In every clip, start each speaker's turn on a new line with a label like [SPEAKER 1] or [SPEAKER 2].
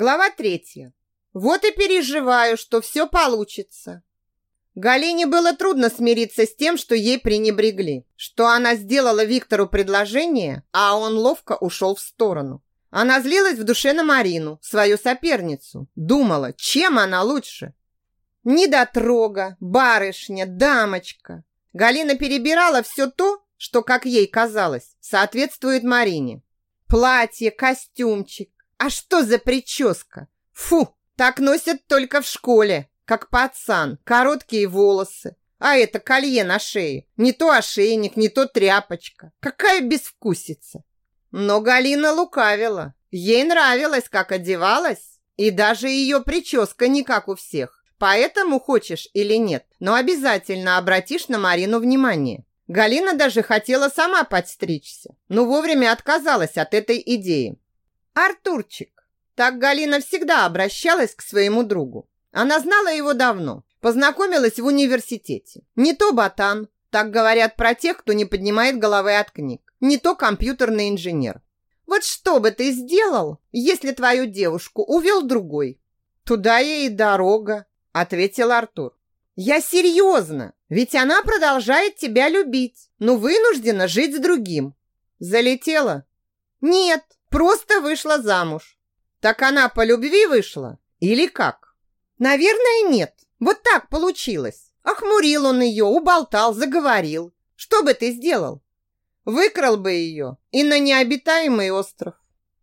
[SPEAKER 1] Глава третья. Вот и переживаю, что все получится. Галине было трудно смириться с тем, что ей пренебрегли, что она сделала Виктору предложение, а он ловко ушел в сторону. Она злилась в душе на Марину, свою соперницу. Думала, чем она лучше. Недотрога, барышня, дамочка. Галина перебирала все то, что, как ей казалось, соответствует Марине. Платье, костюмчик. А что за прическа? Фу, так носят только в школе как пацан, короткие волосы. А это колье на шее. Не то ошейник, не то тряпочка. Какая безвкусица. Но Галина лукавила. Ей нравилось, как одевалась. И даже ее прическа не как у всех. Поэтому хочешь или нет, но обязательно обратишь на Марину внимание. Галина даже хотела сама подстричься, но вовремя отказалась от этой идеи. Артурчик. Так Галина всегда обращалась к своему другу. Она знала его давно, познакомилась в университете. Не то ботан, так говорят про тех, кто не поднимает головы от книг, не то компьютерный инженер. Вот что бы ты сделал, если твою девушку увел другой? Туда ей дорога, ответил Артур. Я серьезно, ведь она продолжает тебя любить, но вынуждена жить с другим. Залетела? Нет, просто вышла замуж. Так она по любви вышла или как? Наверное, нет. Вот так получилось. Охмурил он ее, уболтал, заговорил. Что бы ты сделал? Выкрал бы ее и на необитаемый остров.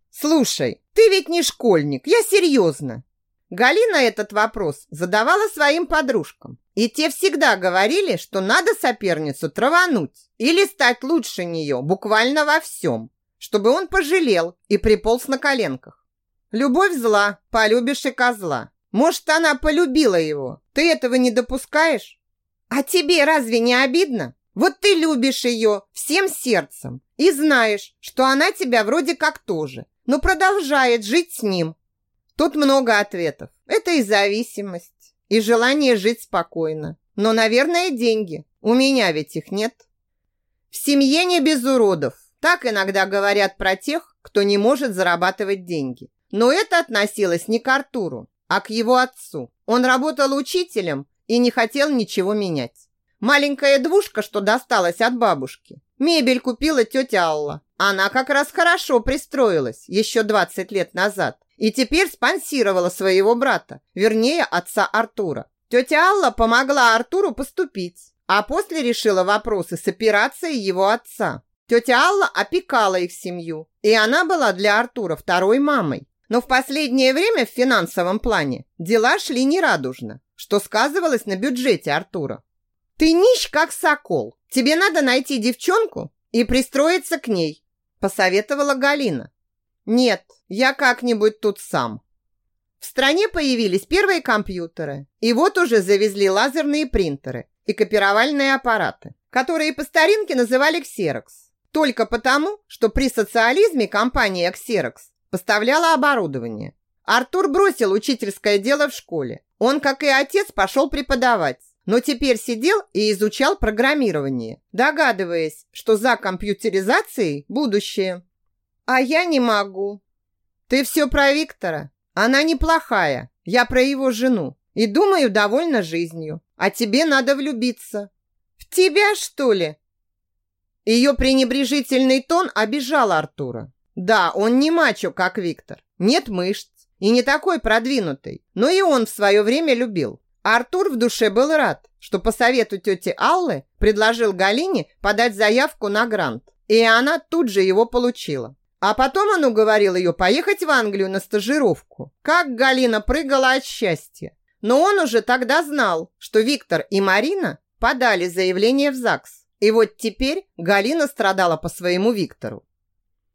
[SPEAKER 1] Слушай, ты ведь не школьник, я серьезно. Галина этот вопрос задавала своим подружкам. И те всегда говорили, что надо соперницу травануть или стать лучше нее буквально во всем, чтобы он пожалел и приполз на коленках. Любовь зла, полюбишь и козла. Может, она полюбила его. Ты этого не допускаешь? А тебе разве не обидно? Вот ты любишь ее всем сердцем и знаешь, что она тебя вроде как тоже, но продолжает жить с ним. Тут много ответов. Это и зависимость, и желание жить спокойно. Но, наверное, деньги. У меня ведь их нет. В семье не без уродов. Так иногда говорят про тех, кто не может зарабатывать деньги. Но это относилось не к Артуру а к его отцу. Он работал учителем и не хотел ничего менять. Маленькая двушка, что досталась от бабушки. Мебель купила тетя Алла. Она как раз хорошо пристроилась еще 20 лет назад и теперь спонсировала своего брата, вернее, отца Артура. Тетя Алла помогла Артуру поступить, а после решила вопросы с операцией его отца. Тетя Алла опекала их семью, и она была для Артура второй мамой. Но в последнее время в финансовом плане дела шли нерадужно, что сказывалось на бюджете Артура. «Ты нищ, как сокол. Тебе надо найти девчонку и пристроиться к ней», посоветовала Галина. «Нет, я как-нибудь тут сам». В стране появились первые компьютеры, и вот уже завезли лазерные принтеры и копировальные аппараты, которые по старинке называли «Ксерокс». Только потому, что при социализме компания «Ксерокс» Поставляла оборудование. Артур бросил учительское дело в школе. Он, как и отец, пошел преподавать, но теперь сидел и изучал программирование, догадываясь, что за компьютеризацией будущее. А я не могу. Ты все про Виктора. Она неплохая. Я про его жену. И думаю, довольна жизнью. А тебе надо влюбиться. В тебя, что ли? Ее пренебрежительный тон обижал Артура. Да, он не мачо, как Виктор. Нет мышц и не такой продвинутый. Но и он в свое время любил. Артур в душе был рад, что по совету тети Аллы предложил Галине подать заявку на грант. И она тут же его получила. А потом он уговорил ее поехать в Англию на стажировку. Как Галина прыгала от счастья. Но он уже тогда знал, что Виктор и Марина подали заявление в ЗАГС. И вот теперь Галина страдала по своему Виктору.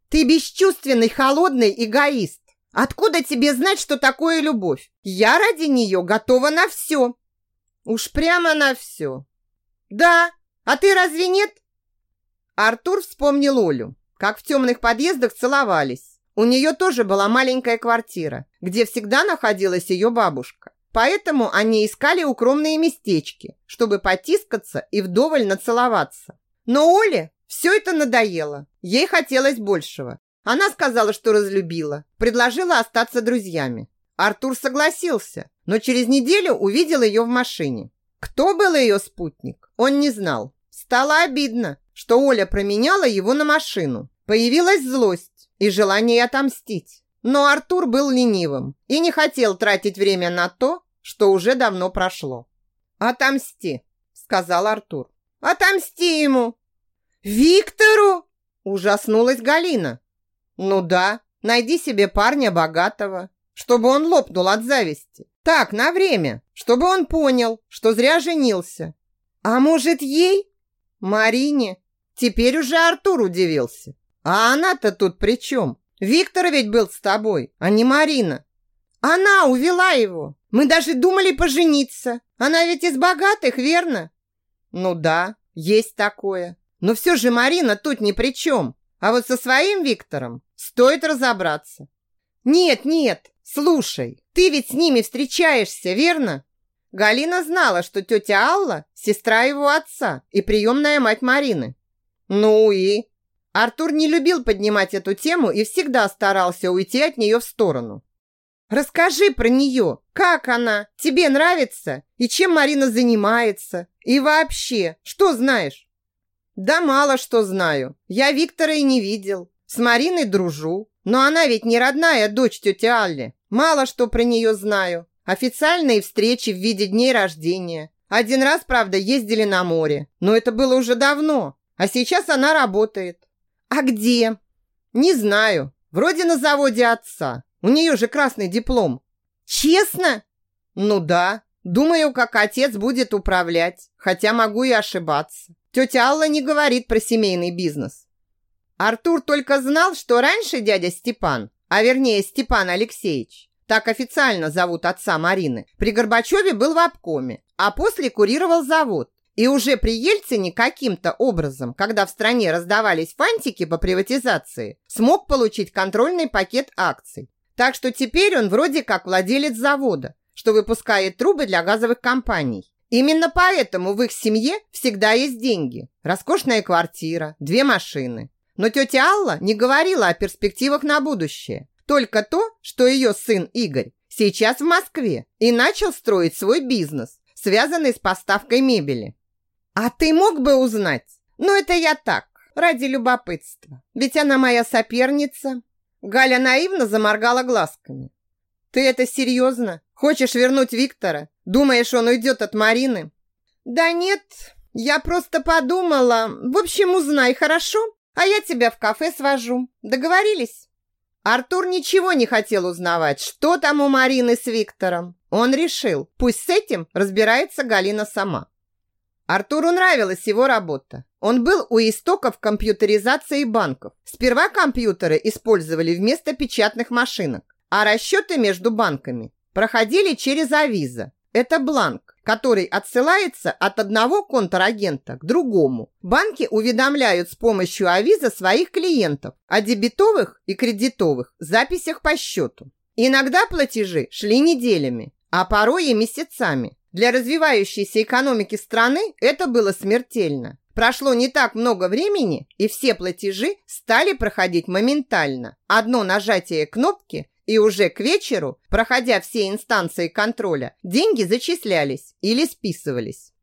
[SPEAKER 1] Ты бесчувственный, холодный эгоист. Откуда тебе знать, что такое любовь? Я ради нее готова на все. Уж прямо на все. Да, а ты разве нет? Артур вспомнил Олю, как в темных подъездах целовались. У нее тоже была маленькая квартира, где всегда находилась ее бабушка. Поэтому они искали укромные местечки, чтобы потискаться и вдоволь нацеловаться. Но Оле все это надоело. Ей хотелось большего. Она сказала, что разлюбила, предложила остаться друзьями. Артур согласился, но через неделю увидел ее в машине. Кто был ее спутник, он не знал. Стало обидно, что Оля променяла его на машину. Появилась злость и желание отомстить. Но Артур был ленивым и не хотел тратить время на то, что уже давно прошло. «Отомсти», — сказал Артур. «Отомсти ему!» «Виктору?» – ужаснулась Галина. «Ну да, найди себе парня богатого, чтобы он лопнул от зависти. Так, на время, чтобы он понял, что зря женился. А может, ей? Марине? Теперь уже Артур удивился. А она-то тут при чем? Виктор ведь был с тобой, а не Марина. Она увела его. Мы даже думали пожениться. Она ведь из богатых, верно? Ну да, есть такое. Но все же Марина тут ни при чем. А вот со своим Виктором стоит разобраться. Нет, нет, слушай, ты ведь с ними встречаешься, верно? Галина знала, что тетя Алла – сестра его отца и приемная мать Марины. Ну и? Артур не любил поднимать эту тему и всегда старался уйти от нее в сторону. Расскажи про нее. Как она? Тебе нравится? И чем Марина занимается? И вообще, что знаешь? Да мало что знаю. Я Виктора и не видел. С Мариной дружу. Но она ведь не родная дочь тети Алли. Мало что про нее знаю. Официальные встречи в виде дней рождения. Один раз, правда, ездили на море. Но это было уже давно. А сейчас она работает. А где? Не знаю. Вроде на заводе отца. У нее же красный диплом. Честно? Ну да. Думаю, как отец будет управлять. Хотя могу и ошибаться. Тетя Алла не говорит про семейный бизнес. Артур только знал, что раньше дядя Степан, а вернее Степан Алексеевич, так официально зовут отца Марины, при Горбачеве был в обкоме, а после курировал завод. И уже при Ельцине каким-то образом, когда в стране раздавались фантики по приватизации, смог получить контрольный пакет акций. Так что теперь он вроде как владелец завода, что выпускает трубы для газовых компаний. Именно поэтому в их семье всегда есть деньги, роскошная квартира, две машины. Но тетя Алла не говорила о перспективах на будущее. Только то, что ее сын Игорь сейчас в Москве и начал строить свой бизнес, связанный с поставкой мебели. А ты мог бы узнать? Ну, это я так, ради любопытства. Ведь она моя соперница. Галя наивно заморгала глазками. Ты это серьезно? Хочешь вернуть Виктора? Думаешь, он уйдет от Марины? Да нет, я просто подумала. В общем, узнай, хорошо? А я тебя в кафе свожу. Договорились? Артур ничего не хотел узнавать, что там у Марины с Виктором. Он решил, пусть с этим разбирается Галина сама. Артуру нравилась его работа. Он был у истоков компьютеризации банков. Сперва компьютеры использовали вместо печатных машинок, а расчеты между банками проходили через авиза. Это бланк, который отсылается от одного контрагента к другому. Банки уведомляют с помощью авиза своих клиентов о дебетовых и кредитовых записях по счету. Иногда платежи шли неделями, а порой и месяцами. Для развивающейся экономики страны это было смертельно. Прошло не так много времени, и все платежи стали проходить моментально. Одно нажатие кнопки, и уже к вечеру, проходя все инстанции контроля, деньги зачислялись или списывались.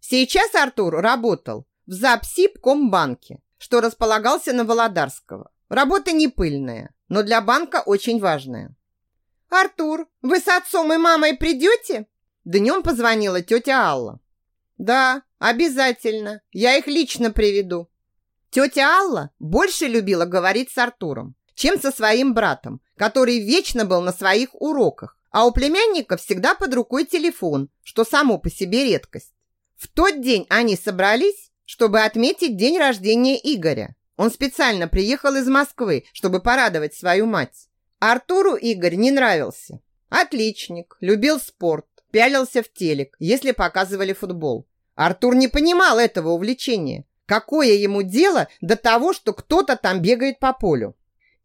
[SPEAKER 1] Сейчас Артур работал в Запсибкомбанке, что располагался на Володарского. Работа не пыльная, но для банка очень важная. «Артур, вы с отцом и мамой придете?» Днем позвонила тетя Алла. «Да, обязательно. Я их лично приведу». Тетя Алла больше любила говорить с Артуром, чем со своим братом, который вечно был на своих уроках, а у племянника всегда под рукой телефон, что само по себе редкость. В тот день они собрались, чтобы отметить день рождения Игоря. Он специально приехал из Москвы, чтобы порадовать свою мать. Артуру Игорь не нравился. Отличник, любил спорт, пялился в телек, если показывали футбол. Артур не понимал этого увлечения. Какое ему дело до того, что кто-то там бегает по полю?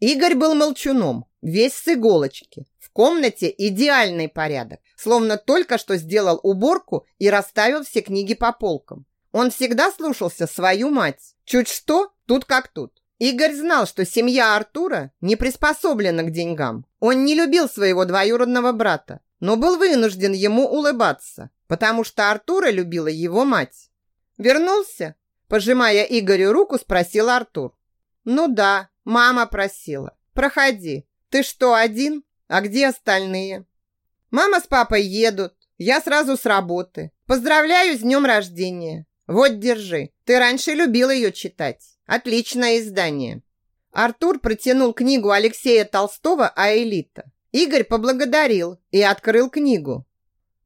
[SPEAKER 1] Игорь был молчуном, весь с иголочки. В комнате идеальный порядок, словно только что сделал уборку и расставил все книги по полкам. Он всегда слушался свою мать. Чуть что, тут как тут. Игорь знал, что семья Артура не приспособлена к деньгам. Он не любил своего двоюродного брата, но был вынужден ему улыбаться, потому что Артура любила его мать. «Вернулся?» Пожимая Игорю руку, спросил Артур. «Ну да, мама просила. Проходи. Ты что, один? А где остальные?» «Мама с папой едут. Я сразу с работы. Поздравляю с днем рождения. Вот, держи. Ты раньше любил ее читать. Отличное издание». Артур протянул книгу Алексея Толстого «Аэлита». Игорь поблагодарил и открыл книгу.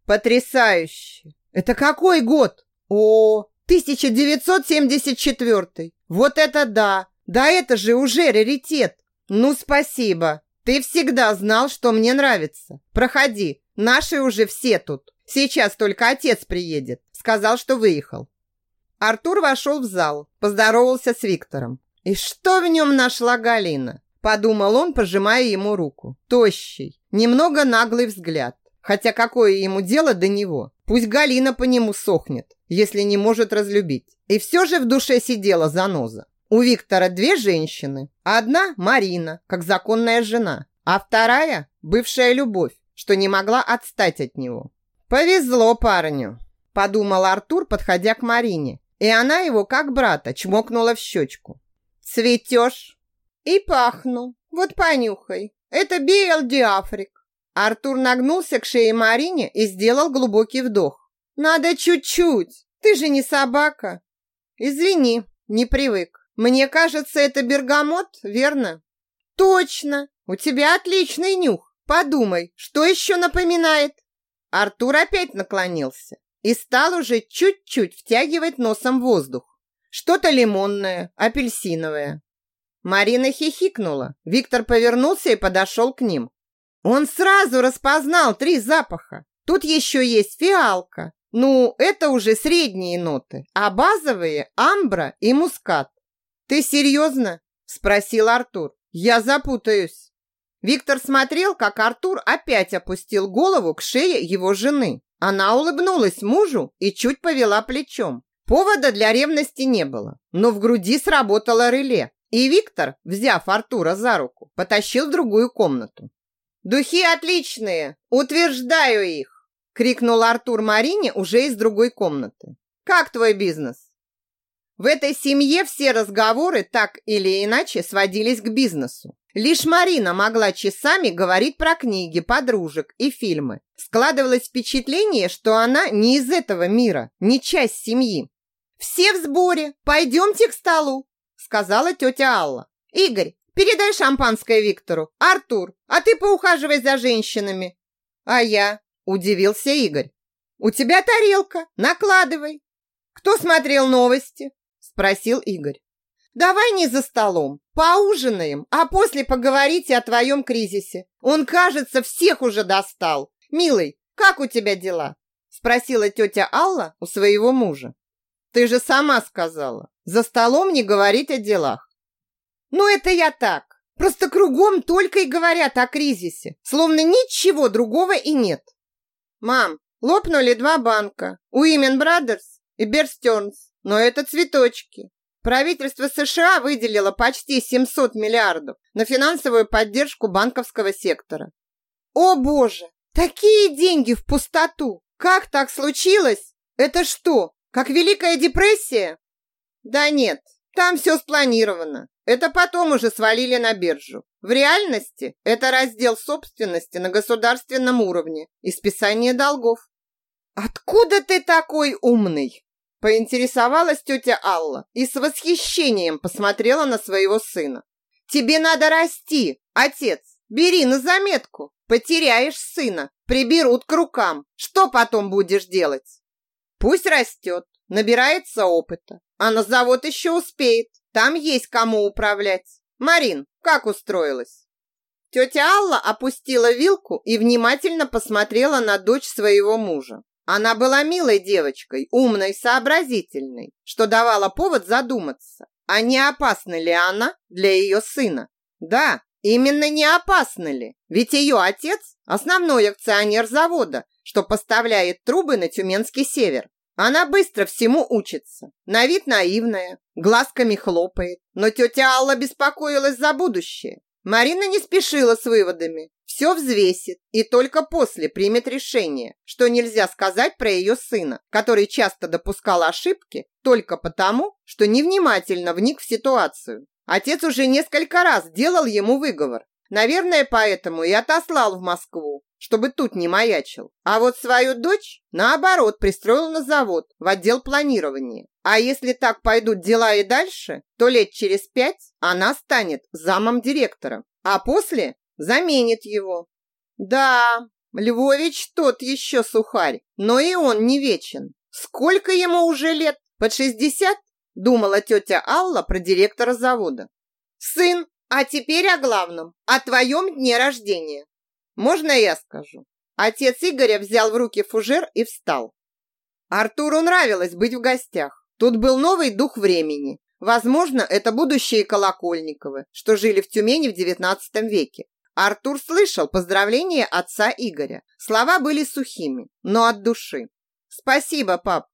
[SPEAKER 1] «Потрясающе! Это какой год? О, 1974. Вот это да! Да это же уже раритет! Ну, спасибо! Ты всегда знал, что мне нравится. Проходи, наши уже все тут. Сейчас только отец приедет. Сказал, что выехал. Артур вошел в зал, поздоровался с Виктором. И что в нем нашла Галина? Подумал он, пожимая ему руку. Тощий, немного наглый взгляд. Хотя какое ему дело до него? Пусть Галина по нему сохнет, если не может разлюбить. И все же в душе сидела заноза. У Виктора две женщины. Одна Марина, как законная жена, а вторая бывшая любовь, что не могла отстать от него. Повезло парню, подумал Артур, подходя к Марине и она его, как брата, чмокнула в щечку. «Цветешь?» «И пахну. Вот понюхай. Это Биэл Диафрик». Артур нагнулся к шее Марине и сделал глубокий вдох. «Надо чуть-чуть. Ты же не собака». «Извини, не привык. Мне кажется, это бергамот, верно?» «Точно. У тебя отличный нюх. Подумай, что еще напоминает?» Артур опять наклонился и стал уже чуть-чуть втягивать носом воздух. Что-то лимонное, апельсиновое. Марина хихикнула. Виктор повернулся и подошел к ним. Он сразу распознал три запаха. Тут еще есть фиалка. Ну, это уже средние ноты, а базовые – амбра и мускат. «Ты серьезно?» – спросил Артур. «Я запутаюсь». Виктор смотрел, как Артур опять опустил голову к шее его жены. Она улыбнулась мужу и чуть повела плечом. Повода для ревности не было, но в груди сработало реле, и Виктор, взяв Артура за руку, потащил в другую комнату. «Духи отличные! Утверждаю их!» – крикнул Артур Марине уже из другой комнаты. «Как твой бизнес?» В этой семье все разговоры так или иначе сводились к бизнесу. Лишь Марина могла часами говорить про книги, подружек и фильмы. Складывалось впечатление, что она не из этого мира, не часть семьи. «Все в сборе, пойдемте к столу», сказала тетя Алла. «Игорь, передай шампанское Виктору. Артур, а ты поухаживай за женщинами». «А я?» – удивился Игорь. «У тебя тарелка, накладывай». «Кто смотрел новости?» – спросил Игорь. Давай не за столом, поужинаем, а после поговорите о твоем кризисе. Он, кажется, всех уже достал. Милый, как у тебя дела? Спросила тетя Алла у своего мужа. Ты же сама сказала, за столом не говорить о делах. Ну, это я так. Просто кругом только и говорят о кризисе, словно ничего другого и нет. Мам, лопнули два банка, Уимен Brothers и Берстернс, но это цветочки. Правительство США выделило почти 700 миллиардов на финансовую поддержку банковского сектора. О боже, такие деньги в пустоту! Как так случилось? Это что, как Великая депрессия? Да нет, там все спланировано. Это потом уже свалили на биржу. В реальности это раздел собственности на государственном уровне и списание долгов. Откуда ты такой умный? Поинтересовалась тетя Алла и с восхищением посмотрела на своего сына. «Тебе надо расти, отец! Бери на заметку! Потеряешь сына, приберут к рукам. Что потом будешь делать?» «Пусть растет, набирается опыта, а на завод еще успеет. Там есть кому управлять. Марин, как устроилась?» Тетя Алла опустила вилку и внимательно посмотрела на дочь своего мужа. Она была милой девочкой, умной, сообразительной, что давало повод задуматься, а не опасна ли она для ее сына. Да, именно не опасна ли, ведь ее отец – основной акционер завода, что поставляет трубы на Тюменский север. Она быстро всему учится. На вид наивная, глазками хлопает. Но тетя Алла беспокоилась за будущее. Марина не спешила с выводами. Все взвесит и только после примет решение, что нельзя сказать про ее сына, который часто допускал ошибки только потому, что невнимательно вник в ситуацию. Отец уже несколько раз делал ему выговор. Наверное, поэтому и отослал в Москву, чтобы тут не маячил. А вот свою дочь, наоборот, пристроил на завод, в отдел планирования. А если так пойдут дела и дальше, то лет через пять она станет замом директора, а после заменит его. Да, Львович тот еще сухарь, но и он не вечен. Сколько ему уже лет? Под шестьдесят? Думала тетя Алла про директора завода. Сын, а теперь о главном, о твоем дне рождения. Можно я скажу? Отец Игоря взял в руки фужер и встал. Артуру нравилось быть в гостях. Тут был новый дух времени. Возможно, это будущие Колокольниковы, что жили в Тюмени в XIX веке. Артур слышал поздравления отца Игоря. Слова были сухими, но от души. «Спасибо, пап».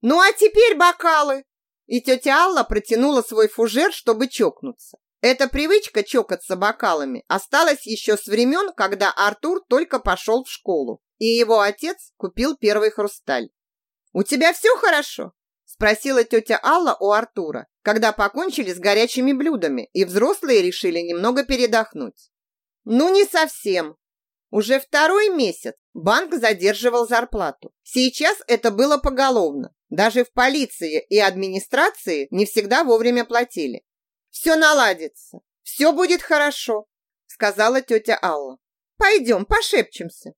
[SPEAKER 1] «Ну а теперь бокалы!» И тетя Алла протянула свой фужер, чтобы чокнуться. Эта привычка чокаться бокалами осталась еще с времен, когда Артур только пошел в школу, и его отец купил первый хрусталь. «У тебя все хорошо?» – спросила тетя Алла у Артура, когда покончили с горячими блюдами, и взрослые решили немного передохнуть. «Ну, не совсем. Уже второй месяц банк задерживал зарплату. Сейчас это было поголовно. Даже в полиции и администрации не всегда вовремя платили. Все наладится, все будет хорошо, сказала тетя Алла. Пойдем, пошепчемся.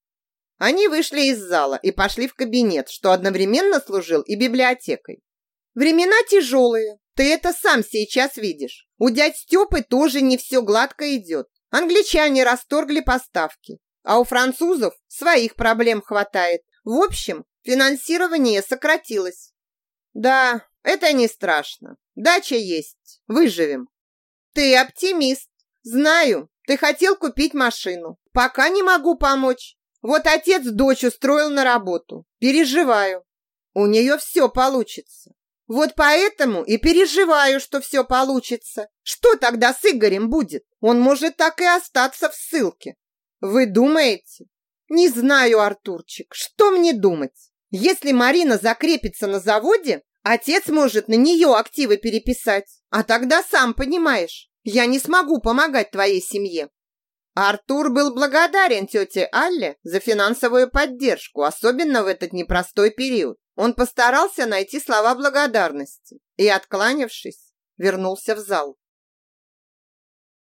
[SPEAKER 1] Они вышли из зала и пошли в кабинет, что одновременно служил и библиотекой. Времена тяжелые, ты это сам сейчас видишь. У дядь Степы тоже не все гладко идет. Англичане расторгли поставки, а у французов своих проблем хватает. В общем, финансирование сократилось. Да, это не страшно. Дача есть. Выживем. Ты оптимист. Знаю. Ты хотел купить машину. Пока не могу помочь. Вот отец дочь устроил на работу. Переживаю. У нее все получится. Вот поэтому и переживаю, что все получится. Что тогда с Игорем будет? Он может так и остаться в ссылке. Вы думаете? Не знаю, Артурчик, что мне думать? Если Марина закрепится на заводе, Отец может на нее активы переписать. А тогда сам понимаешь, я не смогу помогать твоей семье. Артур был благодарен тете Алле за финансовую поддержку, особенно в этот непростой период. Он постарался найти слова благодарности и, откланившись, вернулся в зал.